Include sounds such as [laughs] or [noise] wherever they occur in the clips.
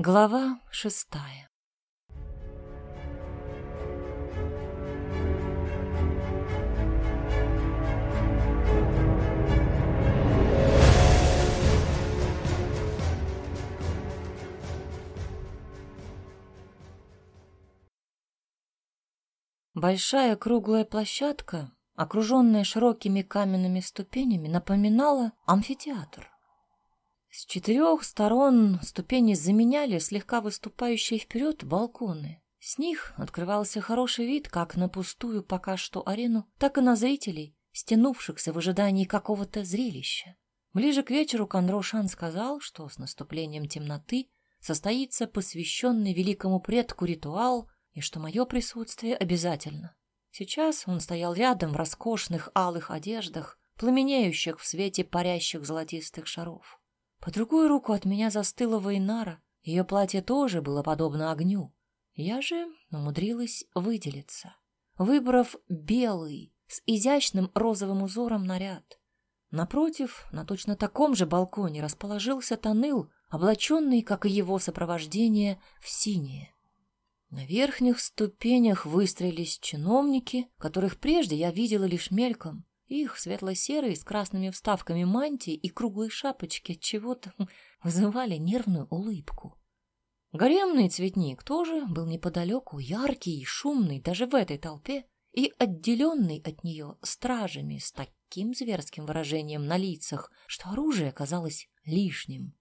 Глава шестая Большая круглая площадка, окруженная широкими каменными ступенями, напоминала амфитеатр. С четырех сторон ступени заменяли слегка выступающие вперед балконы. С них открывался хороший вид как на пустую пока что арену, так и на зрителей, стянувшихся в ожидании какого-то зрелища. Ближе к вечеру Конрошан сказал, что с наступлением темноты состоится посвященный великому предку ритуал и что мое присутствие обязательно. Сейчас он стоял рядом в роскошных алых одеждах, пламенеющих в свете парящих золотистых шаров. По другую руку от меня застыла Вейнара. Ее платье тоже было подобно огню. Я же умудрилась выделиться, выбрав белый с изящным розовым узором наряд. Напротив, на точно таком же балконе расположился Таныл, облаченный, как и его сопровождение, в синее. На верхних ступенях выстроились чиновники, которых прежде я видела лишь мельком. Их светло-серые с красными вставками мантии и круглые шапочки чего-то [laughs] вызывали нервную улыбку. Гаремный цветник тоже был неподалеку, яркий и шумный даже в этой толпе, и отделенный от нее стражами с таким зверским выражением на лицах, что оружие казалось лишним.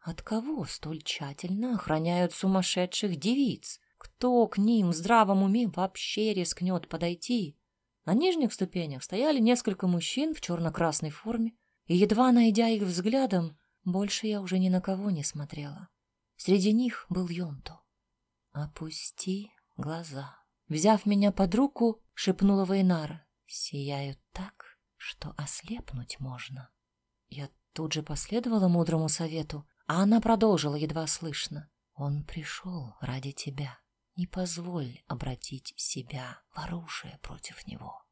От кого столь тщательно охраняют сумасшедших девиц? Кто к ним в здравом уме вообще рискнет подойти? На нижних ступенях стояли несколько мужчин в черно-красной форме, и, едва найдя их взглядом, больше я уже ни на кого не смотрела. Среди них был Йонто. «Опусти глаза». Взяв меня под руку, шепнула Вейнара. «Сияют так, что ослепнуть можно». Я тут же последовала мудрому совету, а она продолжила едва слышно. «Он пришел ради тебя». Не позволь обратить себя в оружие против него.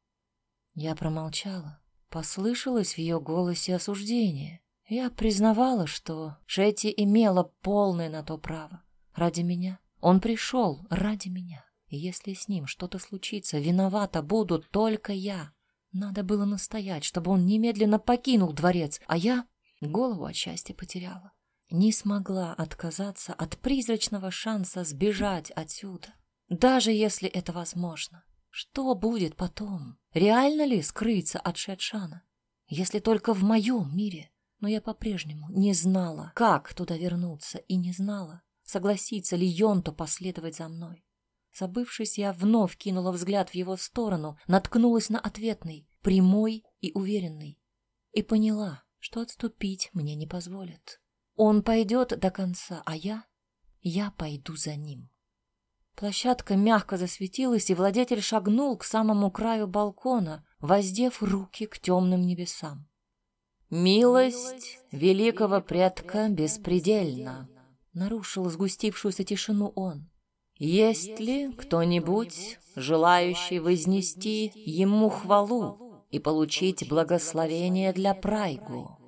Я промолчала. Послышалось в ее голосе осуждение. Я признавала, что Шетти имела полное на то право. Ради меня. Он пришел ради меня. И если с ним что-то случится, виновата буду только я. Надо было настоять, чтобы он немедленно покинул дворец, а я голову от счастья потеряла не смогла отказаться от призрачного шанса сбежать отсюда. Даже если это возможно. Что будет потом? Реально ли скрыться от Шетшана? Если только в моем мире. Но я по-прежнему не знала, как туда вернуться, и не знала, согласится ли Йонто последовать за мной. Забывшись, я вновь кинула взгляд в его сторону, наткнулась на ответный, прямой и уверенный, и поняла, что отступить мне не позволят. Он пойдет до конца, а я... Я пойду за ним. Площадка мягко засветилась, и владетель шагнул к самому краю балкона, воздев руки к темным небесам. «Милость великого предка беспредельна», — нарушил сгустившуюся тишину он. «Есть ли кто-нибудь, желающий вознести ему хвалу и получить благословение для Прайгу?»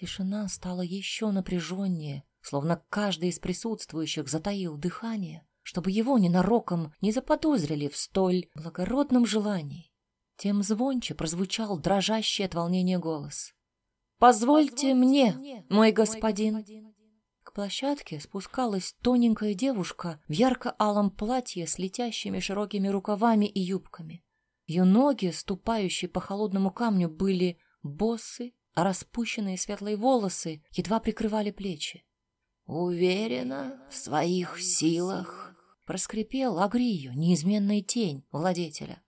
Тишина стала еще напряженнее, словно каждый из присутствующих затаил дыхание, чтобы его ненароком не заподозрили в столь благородном желании. Тем звонче прозвучал дрожащий от волнения голос. «Позвольте мне, мой господин!» К площадке спускалась тоненькая девушка в ярко-алом платье с летящими широкими рукавами и юбками. Ее ноги, ступающие по холодному камню, были босы а распущенные светлые волосы едва прикрывали плечи. «Уверена в своих силах», — проскрипел Агрию, неизменная тень владетеля.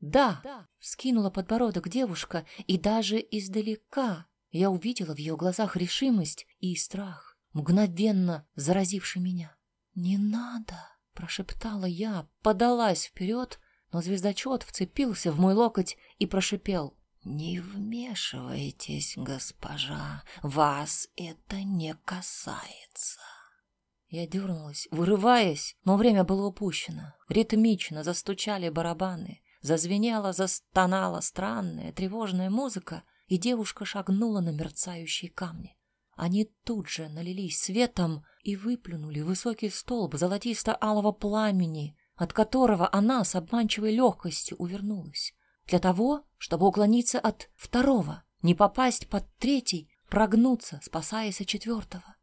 «Да», — вскинула подбородок девушка, и даже издалека я увидела в ее глазах решимость и страх, мгновенно заразивший меня. «Не надо», — прошептала я, подалась вперед, но звездочет вцепился в мой локоть и прошипел. «Не вмешивайтесь, госпожа, вас это не касается». Я дернулась, вырываясь, но время было упущено. Ритмично застучали барабаны, зазвенела, застонала странная тревожная музыка, и девушка шагнула на мерцающие камни. Они тут же налились светом и выплюнули высокий столб золотисто-алого пламени, от которого она с обманчивой легкостью увернулась. Для того, чтобы уклониться от второго, не попасть под третий, прогнуться, спасаясь от четвертого.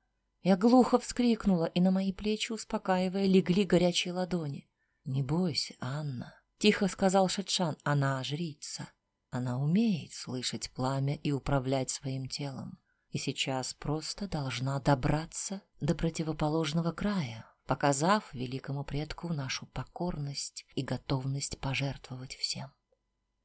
Я глухо вскрикнула, и на мои плечи, успокаивая, легли горячие ладони. — Не бойся, Анна, — тихо сказал Шетшан, — она жрица. Она умеет слышать пламя и управлять своим телом. И сейчас просто должна добраться до противоположного края, показав великому предку нашу покорность и готовность пожертвовать всем.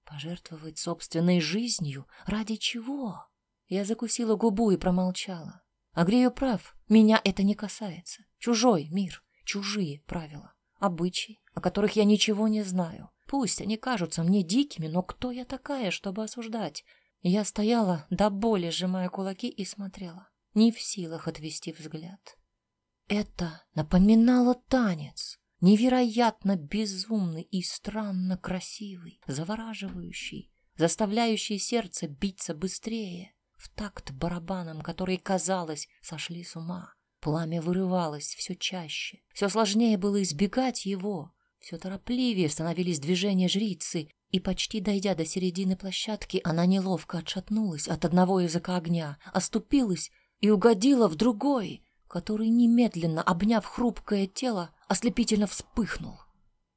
Пожертвовать собственной жизнью? Ради чего? Я закусила губу и промолчала. Агрею прав, меня это не касается. Чужой мир, чужие правила, обычаи, о которых я ничего не знаю. Пусть они кажутся мне дикими, но кто я такая, чтобы осуждать? Я стояла до боли, сжимая кулаки, и смотрела, не в силах отвести взгляд. Это напоминало танец, невероятно безумный и странно красивый, завораживающий, заставляющий сердце биться быстрее, в такт барабанам, которые, казалось, сошли с ума. Пламя вырывалось все чаще, все сложнее было избегать его, все торопливее становились движения жрицы, и, почти дойдя до середины площадки, она неловко отшатнулась от одного языка огня, оступилась и угодила в другой, который, немедленно обняв хрупкое тело, ослепительно вспыхнул.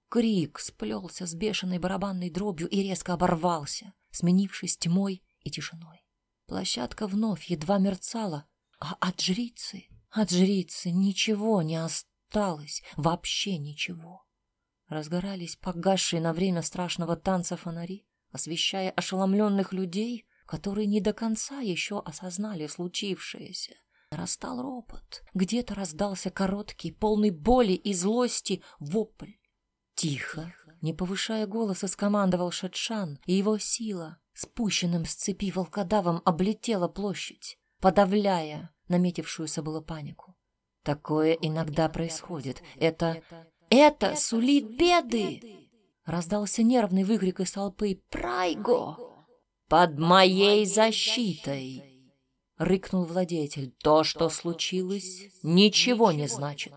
Крик сплелся с бешеной барабанной дробью и резко оборвался, сменившись тьмой и тишиной. Площадка вновь едва мерцала, а от жрицы, от жрицы ничего не осталось, вообще ничего. Разгорались погасшие на время страшного танца фонари, освещая ошеломленных людей, которые не до конца еще осознали случившееся. Нарастал ропот. Где-то раздался короткий, полный боли и злости вопль. Тихо, не повышая голоса, скомандовал Шатшан, и его сила, спущенным с цепи волкодавом, облетела площадь, подавляя наметившуюся было панику. Такое иногда происходит. Это это сулит беды!» Раздался нервный выкрик из толпы «Прайго!» «Под моей защитой!» — рыкнул владетель. «То, что случилось, ничего не значит».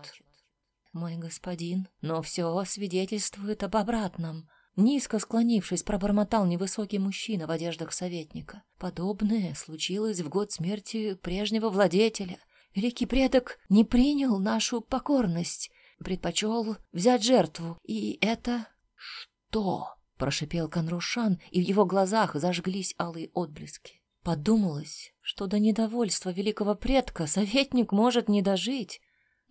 «Мой господин, но все свидетельствует об обратном». Низко склонившись, пробормотал невысокий мужчина в одеждах советника. Подобное случилось в год смерти прежнего владетеля. Великий предок не принял нашу покорность предпочел взять жертву. И это... Что? Прошипел Конрушан, и в его глазах зажглись алые отблески. Подумалось, что до недовольства великого предка советник может не дожить.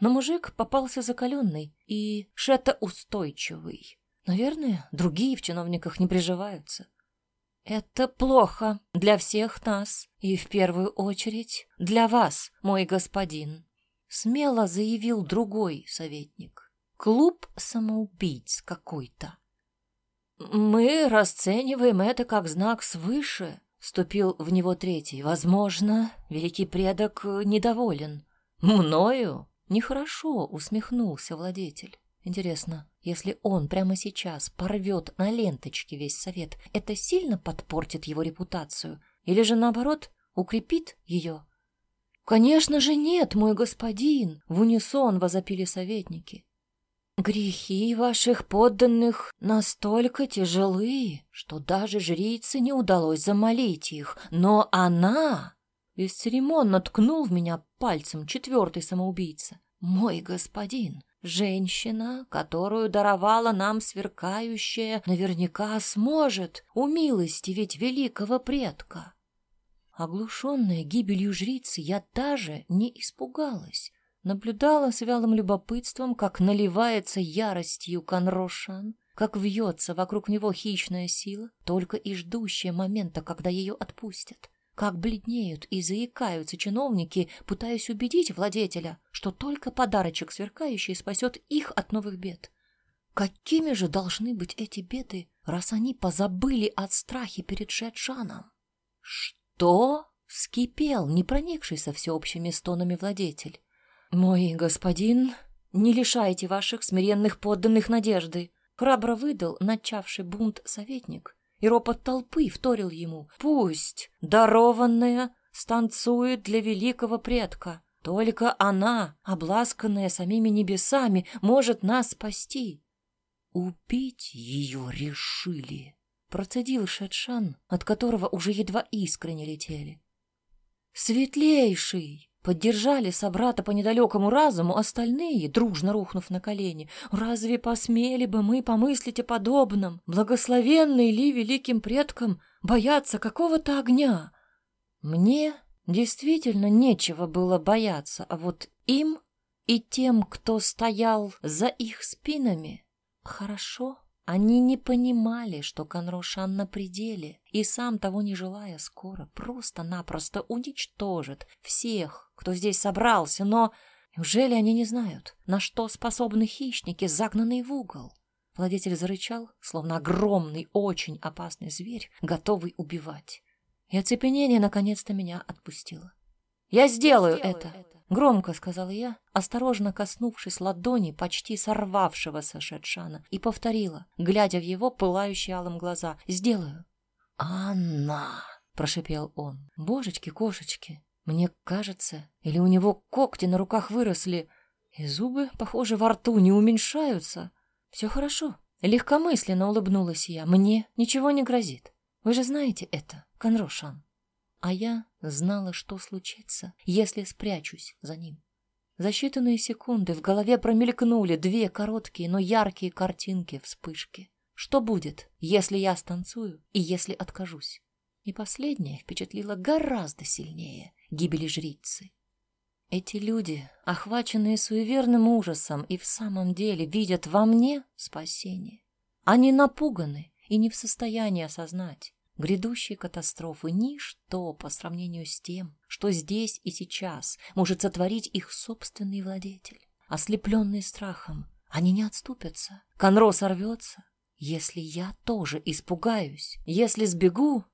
Но мужик попался закаленный и шетоустойчивый. Наверное, другие в чиновниках не приживаются. Это плохо для всех нас, и в первую очередь для вас, мой господин смело заявил другой советник. Клуб самоубийц какой-то. Мы расцениваем это как знак свыше, вступил в него третий. Возможно, великий предок недоволен. Мною? Нехорошо, усмехнулся владетель. Интересно, если он прямо сейчас порвет на ленточке весь совет, это сильно подпортит его репутацию или же наоборот укрепит ее? «Конечно же нет, мой господин!» — в унисон возопили советники. «Грехи ваших подданных настолько тяжелы, что даже жрице не удалось замолить их, но она...» Бесцеремонно ткнул в меня пальцем четвертый самоубийца. «Мой господин, женщина, которую даровала нам сверкающая, наверняка сможет умилостивить великого предка. Оглушенная гибелью жрицы, я даже не испугалась. Наблюдала с вялым любопытством, как наливается яростью Конрошан, как вьется вокруг него хищная сила, только и ждущая момента, когда ее отпустят. Как бледнеют и заикаются чиновники, пытаясь убедить владетеля, что только подарочек сверкающий спасет их от новых бед. Какими же должны быть эти беды, раз они позабыли от страхи перед Шеджаном? Что? «Что?» — вскипел, не проникшийся всеобщими стонами владетель. «Мой господин, не лишайте ваших смиренных подданных надежды!» Храбро выдал начавший бунт советник, и ропот толпы вторил ему. «Пусть дарованная станцует для великого предка. Только она, обласканная самими небесами, может нас спасти. Убить ее решили, процедил Шетшан, от которого уже едва искры не летели. Светлейший! Поддержали собрата по недалекому разуму остальные, дружно рухнув на колени. Разве посмели бы мы помыслить о подобном? Благословенный ли великим предкам бояться какого-то огня? Мне действительно нечего было бояться, а вот им и тем, кто стоял за их спинами, хорошо. Они не понимали, что Конрошан на пределе, и сам того не желая скоро просто-напросто уничтожит всех, кто здесь собрался, но неужели они не знают, на что способны хищники, загнанные в угол? Владетель зарычал, словно огромный, очень опасный зверь, готовый убивать. И оцепенение наконец-то меня отпустило. «Я сделаю, Я сделаю это!», это. — громко сказала я, осторожно коснувшись ладони почти сорвавшегося Шетшана, и повторила, глядя в его пылающие алым глаза. «Сделаю!» «Анна!» — прошипел он. «Божечки-кошечки! Мне кажется, или у него когти на руках выросли, и зубы, похоже, во рту не уменьшаются. Все хорошо. Легкомысленно улыбнулась я. Мне ничего не грозит. Вы же знаете это, Конрошан. А я знала, что случится, если спрячусь за ним. За считанные секунды в голове промелькнули две короткие, но яркие картинки вспышки. Что будет, если я станцую и если откажусь? И последнее впечатлило гораздо сильнее гибели жрицы. Эти люди, охваченные суеверным ужасом, и в самом деле видят во мне спасение. Они напуганы и не в состоянии осознать, Грядущие катастрофы — ничто по сравнению с тем, что здесь и сейчас может сотворить их собственный владетель. Ослепленные страхом, они не отступятся. Конро сорвется, если я тоже испугаюсь, если сбегу.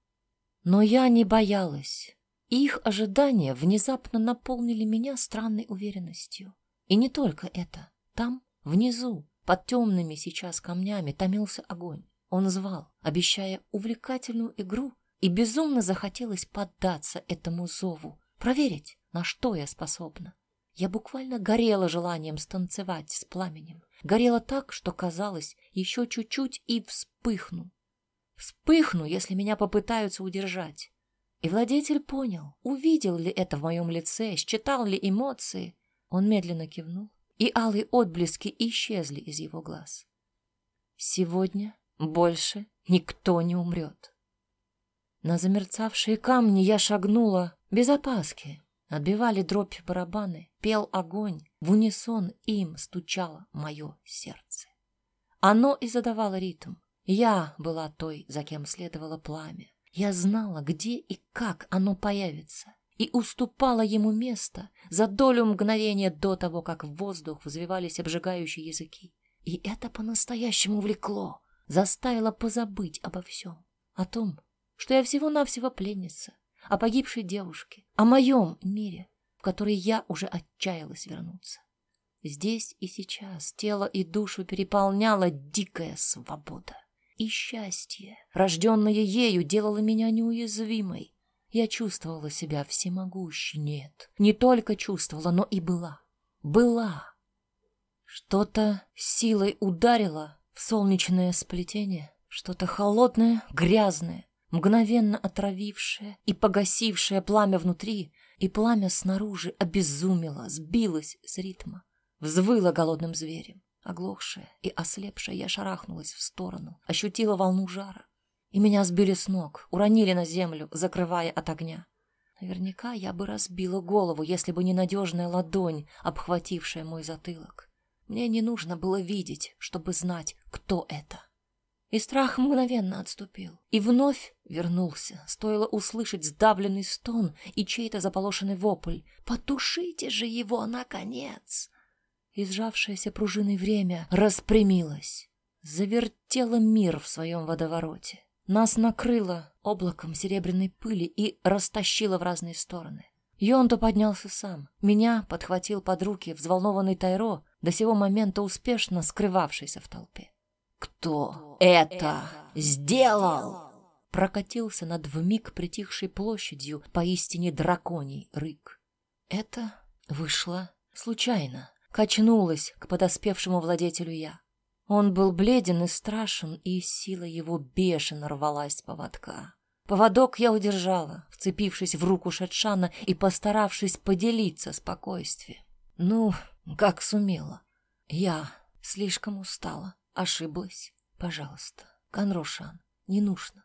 Но я не боялась. Их ожидания внезапно наполнили меня странной уверенностью. И не только это. Там, внизу, под темными сейчас камнями, томился огонь. Он звал, обещая увлекательную игру, и безумно захотелось поддаться этому зову, проверить, на что я способна. Я буквально горела желанием станцевать с пламенем. Горела так, что казалось, еще чуть-чуть и вспыхну. Вспыхну, если меня попытаются удержать. И владетель понял, увидел ли это в моем лице, считал ли эмоции. Он медленно кивнул, и алые отблески исчезли из его глаз. Сегодня больше никто не умрет. На замерцавшие камни я шагнула без опаски. Отбивали дробь барабаны, пел огонь, в унисон им стучало мое сердце. Оно и задавало ритм. Я была той, за кем следовало пламя. Я знала, где и как оно появится, и уступала ему место за долю мгновения до того, как в воздух взвивались обжигающие языки. И это по-настоящему влекло заставила позабыть обо всем. О том, что я всего-навсего пленница, о погибшей девушке, о моем мире, в который я уже отчаялась вернуться. Здесь и сейчас тело и душу переполняла дикая свобода. И счастье, рожденное ею, делало меня неуязвимой. Я чувствовала себя всемогущей. Нет, не только чувствовала, но и была. Была. Что-то силой ударило солнечное сплетение, что-то холодное, грязное, мгновенно отравившее и погасившее пламя внутри, и пламя снаружи обезумело, сбилось с ритма, взвыло голодным зверем. Оглохшая и ослепшая, я шарахнулась в сторону, ощутила волну жара, и меня сбили с ног, уронили на землю, закрывая от огня. Наверняка я бы разбила голову, если бы не надежная ладонь, обхватившая мой затылок. Мне не нужно было видеть, чтобы знать, кто это. И страх мгновенно отступил. И вновь вернулся. Стоило услышать сдавленный стон и чей-то заполошенный вопль. «Потушите же его, наконец!» И сжавшееся пружиной время распрямилось. Завертело мир в своем водовороте. Нас накрыло облаком серебряной пыли и растащило в разные стороны. Йонто поднялся сам. Меня подхватил под руки взволнованный Тайро, до сего момента успешно скрывавшийся в толпе. «Кто это сделал?» прокатился над вмиг притихшей площадью поистине драконий рык. Это вышло случайно. Качнулась к подоспевшему владетелю я. Он был бледен и страшен, и сила его бешено рвалась с поводка. Поводок я удержала, вцепившись в руку Шетшана и постаравшись поделиться спокойствием. Ну, как сумела. Я слишком устала, ошиблась. Пожалуйста, Конрошан, не нужно.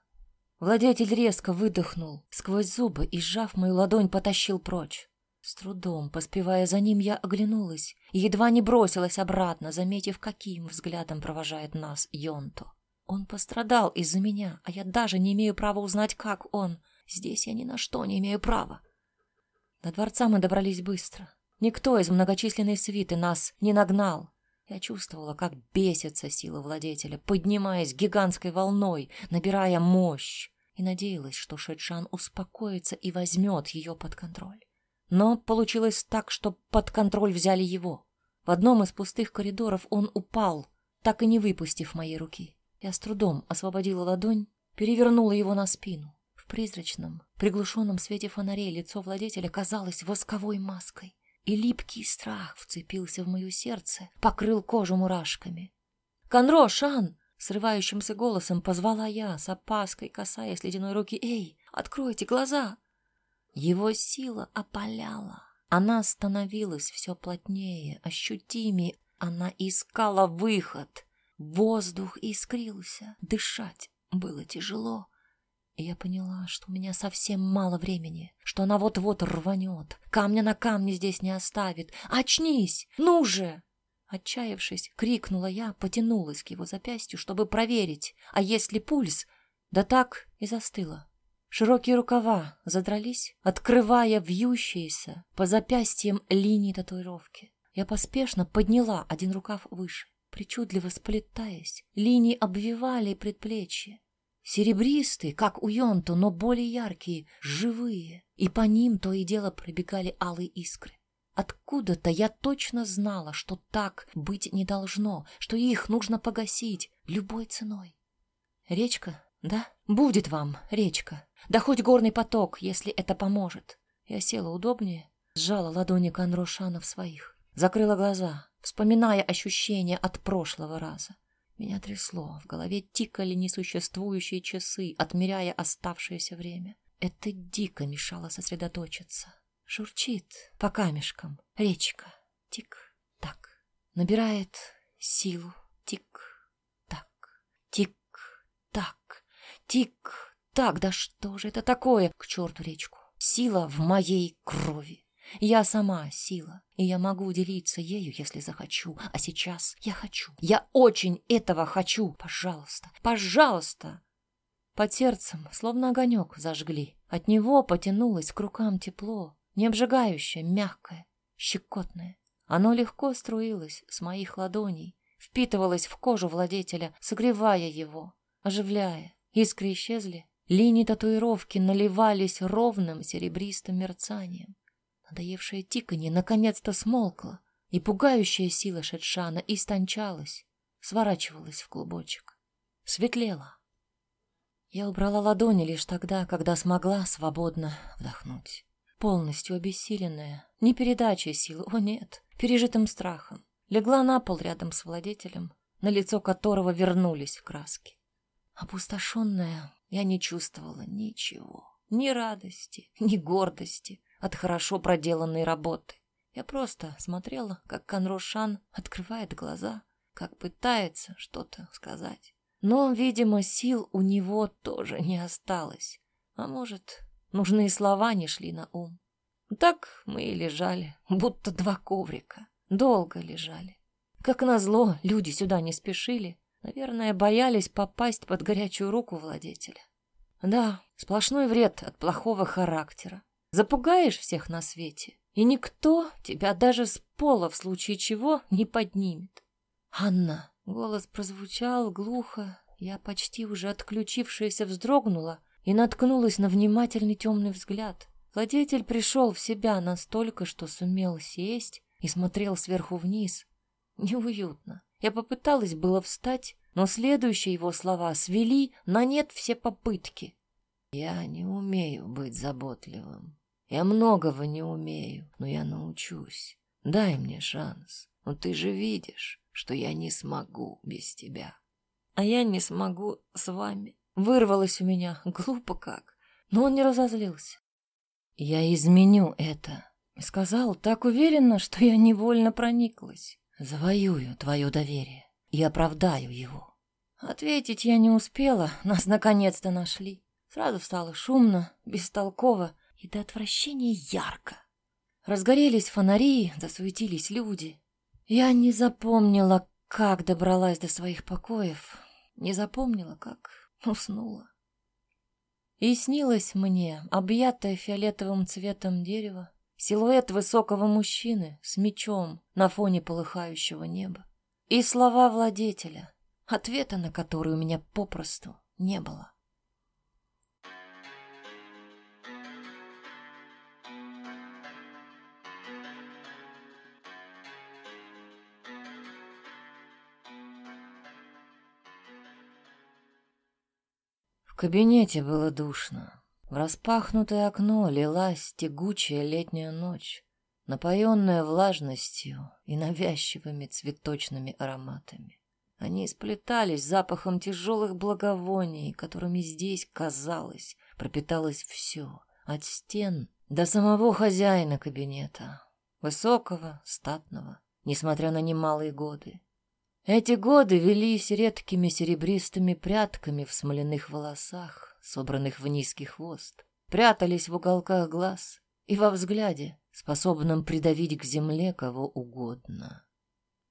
Владетель резко выдохнул сквозь зубы и, сжав мою ладонь, потащил прочь. С трудом, поспевая за ним, я оглянулась и едва не бросилась обратно, заметив, каким взглядом провожает нас Йонто. Он пострадал из-за меня, а я даже не имею права узнать, как он. Здесь я ни на что не имею права. До дворца мы добрались быстро. Никто из многочисленной свиты нас не нагнал. Я чувствовала, как бесится сила владетеля, поднимаясь гигантской волной, набирая мощь, и надеялась, что Шедшан успокоится и возьмет ее под контроль. Но получилось так, что под контроль взяли его. В одном из пустых коридоров он упал, так и не выпустив моей руки. Я с трудом освободила ладонь, перевернула его на спину. В призрачном, приглушенном свете фонарей лицо владетеля казалось восковой маской, и липкий страх вцепился в мое сердце, покрыл кожу мурашками. «Конро, Шан!» — срывающимся голосом позвала я, с опаской касаясь ледяной руки. «Эй, откройте глаза!» Его сила опаляла. Она становилась все плотнее, ощутимее. Она искала выход. Воздух искрился. Дышать было тяжело. И я поняла, что у меня совсем мало времени, что она вот-вот рванет. Камня на камне здесь не оставит. «Очнись! Ну же!» Отчаявшись, крикнула я, потянулась к его запястью, чтобы проверить, а есть ли пульс. Да так и застыла. Широкие рукава задрались, открывая вьющиеся по запястьям линии татуировки. Я поспешно подняла один рукав выше, причудливо сплетаясь. Линии обвивали предплечье. Серебристые, как у Йонто, но более яркие, живые, и по ним то и дело пробегали алые искры. Откуда-то я точно знала, что так быть не должно, что их нужно погасить любой ценой. Речка, да? Будет вам речка. Да хоть горный поток, если это поможет. Я села удобнее, сжала ладони Конрошана в своих, закрыла глаза, вспоминая ощущения от прошлого раза. Меня трясло, в голове тикали несуществующие часы, отмеряя оставшееся время. Это дико мешало сосредоточиться. Шурчит по камешкам речка. Тик-так. Набирает силу. Тик-так. Тик-так. Тик так, да что же это такое? К черту речку. Сила в моей крови. Я сама сила, и я могу делиться ею, если захочу. А сейчас я хочу. Я очень этого хочу. Пожалуйста, пожалуйста. Под сердцем словно огонек зажгли. От него потянулось к рукам тепло, не обжигающее, мягкое, щекотное. Оно легко струилось с моих ладоней, впитывалось в кожу владетеля, согревая его, оживляя. Искры исчезли, Линии татуировки наливались ровным серебристым мерцанием. Надоевшее тиканье наконец-то смолкло, и пугающая сила Шетшана истончалась, сворачивалась в клубочек. Светлела. Я убрала ладони лишь тогда, когда смогла свободно вдохнуть. Полностью обессиленная, не передачей сил, о нет, пережитым страхом, легла на пол рядом с владетелем, на лицо которого вернулись краски. Опустошенная, я не чувствовала ничего. Ни радости, ни гордости от хорошо проделанной работы. Я просто смотрела, как Конрошан открывает глаза, как пытается что-то сказать. Но, видимо, сил у него тоже не осталось. А может, нужные слова не шли на ум. Так мы и лежали, будто два коврика. Долго лежали. Как назло, люди сюда не спешили. Наверное, боялись попасть под горячую руку владетеля. Да, сплошной вред от плохого характера. Запугаешь всех на свете, и никто тебя даже с пола в случае чего не поднимет. Анна, голос прозвучал глухо, я почти уже отключившаяся вздрогнула и наткнулась на внимательный темный взгляд. Владетель пришел в себя настолько, что сумел сесть и смотрел сверху вниз. Неуютно. Я попыталась было встать, но следующие его слова свели на нет все попытки. «Я не умею быть заботливым. Я многого не умею, но я научусь. Дай мне шанс. Но ты же видишь, что я не смогу без тебя». «А я не смогу с вами». Вырвалось у меня, глупо как. Но он не разозлился. «Я изменю это», — сказал так уверенно, что я невольно прониклась. «Завоюю твое доверие и оправдаю его». Ответить я не успела, нас наконец-то нашли. Сразу стало шумно, бестолково и до отвращения ярко. Разгорелись фонари, засуетились люди. Я не запомнила, как добралась до своих покоев, не запомнила, как уснула. И снилось мне, объятое фиолетовым цветом дерево, силуэт высокого мужчины с мечом на фоне полыхающего неба. И слова владетеля, ответа на который у меня попросту не было. Кабинете было душно. В распахнутое окно лилась тягучая летняя ночь, напоенная влажностью и навязчивыми цветочными ароматами. Они сплетались запахом тяжелых благовоний, которыми здесь, казалось, пропиталось все, от стен до самого хозяина кабинета, высокого, статного, несмотря на немалые годы. Эти годы велись редкими серебристыми прядками в смоляных волосах, собранных в низкий хвост, прятались в уголках глаз и во взгляде, способном придавить к земле кого угодно.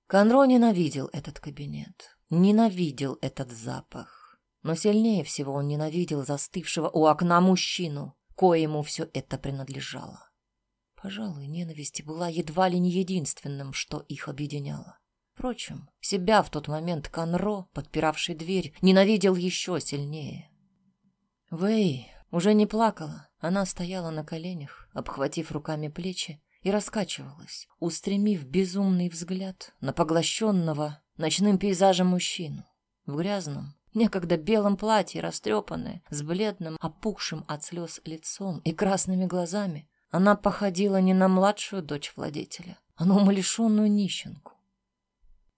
Конро ненавидел этот кабинет, ненавидел этот запах, но сильнее всего он ненавидел застывшего у окна мужчину, коему все это принадлежало. Пожалуй, ненависть была едва ли не единственным, что их объединяло. Впрочем, себя в тот момент Конро, подпиравший дверь, ненавидел еще сильнее. Вэй уже не плакала. Она стояла на коленях, обхватив руками плечи, и раскачивалась, устремив безумный взгляд на поглощенного ночным пейзажем мужчину. В грязном, некогда белом платье, растрепанное, с бледным, опухшим от слез лицом и красными глазами, она походила не на младшую дочь владетеля, а на умалишенную нищенку.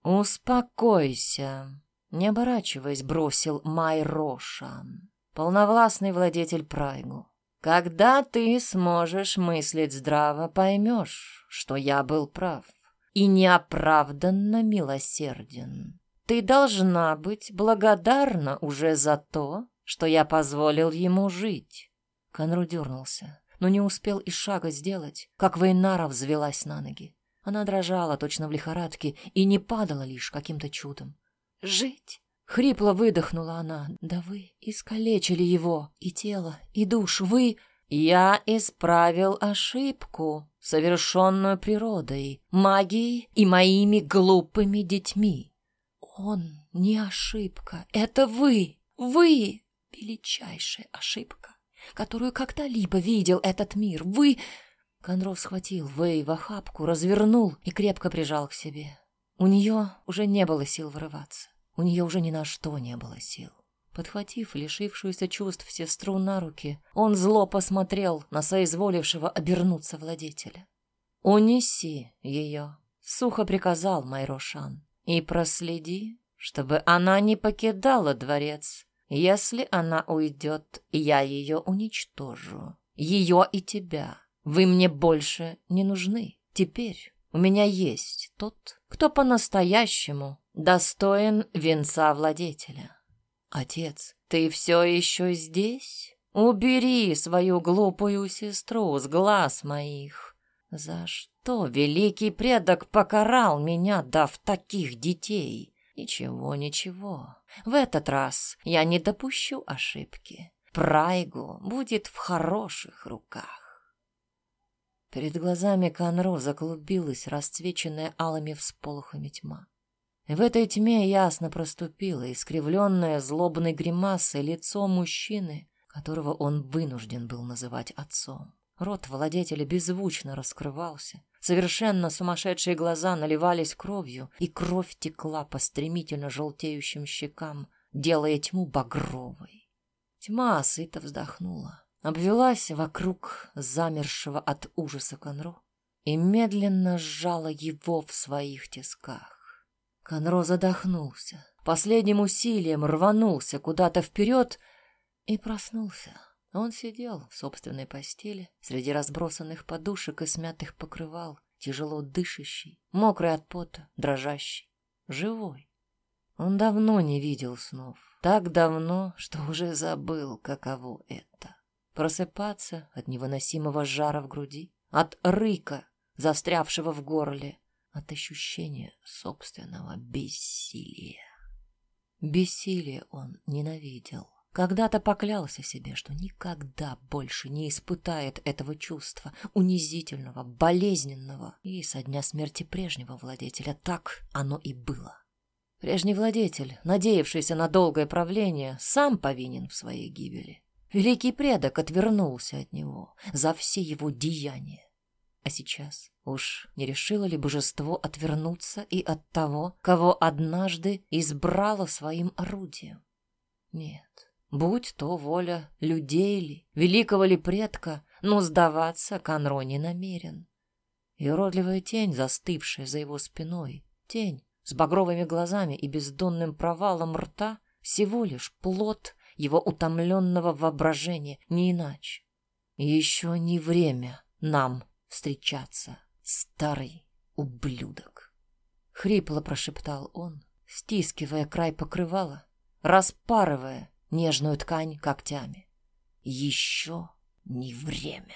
«Успокойся!» Не оборачиваясь, бросил Майрошан, полновластный владетель Прайгу. «Когда ты сможешь мыслить здраво, поймешь, что я был прав и неоправданно милосерден. Ты должна быть благодарна уже за то, что я позволил ему жить». Конру дернулся, но не успел и шага сделать, как Вейнара взвелась на ноги. Она дрожала точно в лихорадке и не падала лишь каким-то чудом. «Жить!» — хрипло выдохнула она. «Да вы искалечили его, и тело, и душу. Вы...» «Я исправил ошибку, совершенную природой, магией и моими глупыми детьми». «Он не ошибка, это вы! Вы! Величайшая ошибка, которую когда-либо видел этот мир. Вы...» Конров схватил Вэй в охапку, развернул и крепко прижал к себе. У нее уже не было сил вырываться. У нее уже ни на что не было сил. Подхватив лишившуюся чувств сестру на руки, он зло посмотрел на соизволившего обернуться владетеля. «Унеси ее», — сухо приказал Майрошан, — «и проследи, чтобы она не покидала дворец. Если она уйдет, я ее уничтожу, ее и тебя». Вы мне больше не нужны. Теперь у меня есть тот, кто по-настоящему достоин венца владетеля. Отец, ты все еще здесь? Убери свою глупую сестру с глаз моих. За что великий предок покарал меня, дав таких детей? Ничего, ничего. В этот раз я не допущу ошибки. Прайгу будет в хороших руках. Перед глазами Конро заклубилась, расцвеченная алыми всполохами тьма. В этой тьме ясно проступило искривленное злобной гримасой лицо мужчины, которого он вынужден был называть отцом. Рот владетеля беззвучно раскрывался. Совершенно сумасшедшие глаза наливались кровью, и кровь текла по стремительно желтеющим щекам, делая тьму багровой. Тьма сыто вздохнула, обвелась вокруг замершего от ужаса Конро и медленно сжала его в своих тисках. Конро задохнулся, последним усилием рванулся куда-то вперед и проснулся. Он сидел в собственной постели, среди разбросанных подушек и смятых покрывал, тяжело дышащий, мокрый от пота, дрожащий, живой. Он давно не видел снов. Так давно, что уже забыл, каково это. Просыпаться от невыносимого жара в груди, от рыка, застрявшего в горле, от ощущения собственного бессилия. Бессилие он ненавидел. Когда-то поклялся себе, что никогда больше не испытает этого чувства, унизительного, болезненного. И со дня смерти прежнего владетеля так оно и было. Прежний владетель, надеявшийся на долгое правление, сам повинен в своей гибели. Великий предок отвернулся от него за все его деяния. А сейчас уж не решило ли божество отвернуться и от того, кого однажды избрало своим орудием? Нет, Будь то воля людей ли, великого ли предка, но сдаваться Конро не намерен. И уродливая тень, застывшая за его спиной, тень с багровыми глазами и бездонным провалом рта, всего лишь плод его утомленного воображения, не иначе. Еще не время нам встречаться, старый ублюдок. Хрипло прошептал он, стискивая край покрывала, распарывая нежную ткань когтями. Еще не время.